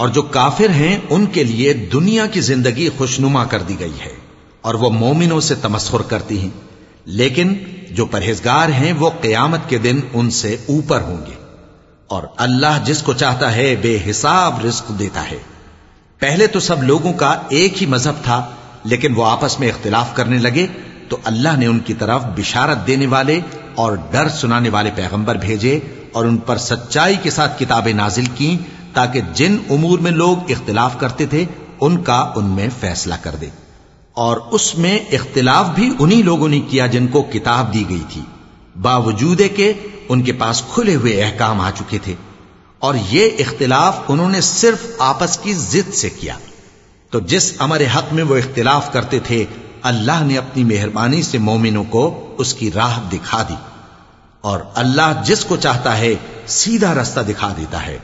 और जो काफिर हैं उनके लिए दुनिया की जिंदगी खुशनुमा कर दी गई है और वो मोमिनों से तमस्खुर करती हैं लेकिन जो परहेजगार हैं वो कयामत के दिन उनसे ऊपर होंगे और अल्लाह जिसको चाहता है, बेहिसाब रिस्क देता है। पहले तो सब लोगों का एक ही मज़हब था, लेकिन वो आपस में इख्तिलाफ करने लगे तो अल्लाह ने उनकी तरफ़ बिशारत देने वाले और डर सुनाने वाले पैगंबर भेजे और उन पर सच्चाई के साथ किताबें नाजिल की, ताकि जिन उमूर में लोग इख्तिलाफ करते थे, उनका उनमें फैसला कर दे। और उसमें इख्तिलाफ भी उन्हीं लोगों ने किया जिनको किताब दी गई थी। बावजूद के उनके पास खुले हुए अहकाम आ चुके थे और ये इख्तिलाफ उन्होंने सिर्फ़ आपस की जिद से किया। तो जिस अमर हक में वो इख्तिलाफ करते थे, अल्लाह ने अपनी मेहरबानी से मोमिनों को उसकी राह दिखा दी। और अल्लाह जिसको चाहता है, सीधा रास्ता दिखा देता है।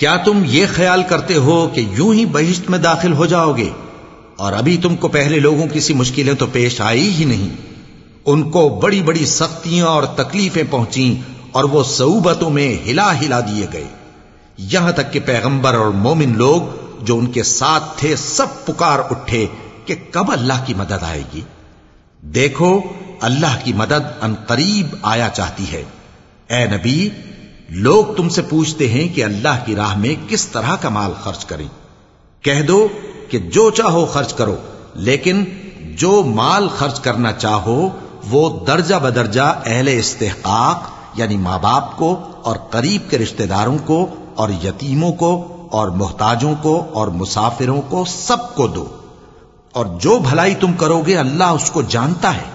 क्या तुम ये ख्याल करते हो कि यूं ही बहिश्त में दाखिल हो जाओगे और अभी तुमको पहले लोगों की सी मुश्किलें तो पेश आई ही नहीं। उनको बड़ी बड़ी सख्तियाँ और तकलीफें पहुँची और वो सऊबतों में हिला हिला दिए गए। यहाँ तक कि पैगंबर और मोमिन लोग जो उनके साथ थे, सब पुकार उठे कि कब अल्लाह की मदद आएगी। देखो, अल्लाह की मदद अनकरीब आया चाहती है। ए नबी, लोग तुमसे पूछते हैं कि अल्लाह की राह में किस तरह का माल खर्च करें। कह दो कि जो चाहो खर्च करो लेकिन जो माल खर्च करना चाहो वो दर्जा बदर्जा अहले इस्तेकाक यानी माँ बाप को और करीब के रिश्तेदारों को और यतीमों को और मोहताजों को और मुसाफिरों को सबको दो और जो भलाई तुम करोगे अल्लाह उसको जानता है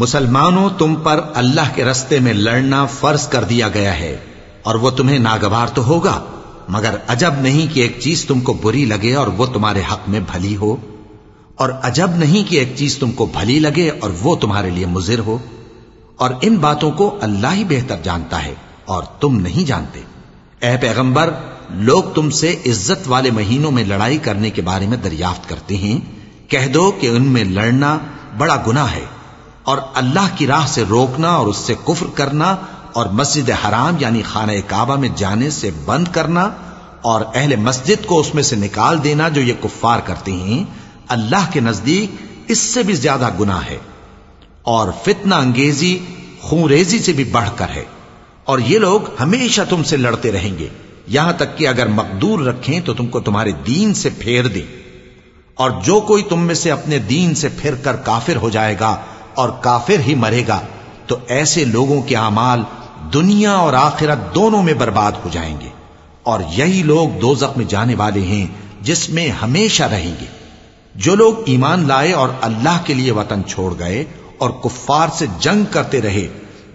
मुसलमानों तुम पर अल्लाह के रस्ते में लड़ना फ़र्ज़ कर दिया गया है, और वो तुम्हें नागवार तो होगा, मगर अजब नहीं कि एक चीज़ तुमको बुरी लगे और वो तुम्हारे हक में भली हो, और अजब नहीं कि एक चीज़ तुमको भली लगे और वो तुम्हारे लिए मुजिर हो, और इन बातों को अल्लाह ही बेहतर जानता है और तुम नहीं जानते। ए पैगंबर, लोग तुमसे इज़्ज़त वाले महीनों में लड़ाई करने के बारे में दरियाफ्त करते हैं, कह दो कि उनमें लड़ना बड़ा गुना है। और अल्लाह की राह से रोकना और उससे कुफ्र करना और मस्जिद हराम यानी खाना काबा में जाने से बंद करना और अहले मस्जिद को उसमें से निकाल देना जो ये कुफ्फार करते हैं, अल्लाह के नज़दीक इससे भी ज़्यादा गुनाह है और फितना अंगेजी, खूरेजी से भी बढ़कर है। और ये लोग हमेशा तुमसे लड़ते रहेंगे। यहाँ तक कि अगर मकदूर रखें तो तुमको तुम्हारे दीन से फेर दें। और जो कोई तुम में से अपने दीन से फिर कर काफिर हो जाएगा और काफिर ही मरेगा तो ऐसे लोगों के अमाल दुनिया और आखिरत दोनों में बर्बाद हो जाएँगे। और यही लोग दो में जाने वाले हैं, जिसमें हमेशा रहेंगे। जो लोग ईमान लाए और अल्लाह के लिए वतन छोड़ गए और कुफ्फार से जंग करते रहे,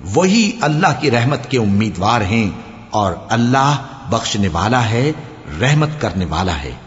वही अल्लाह की रहमत के उम्मीदवार हैं और अल्लाह बख्शने वाला है, रहमत करने वाला है।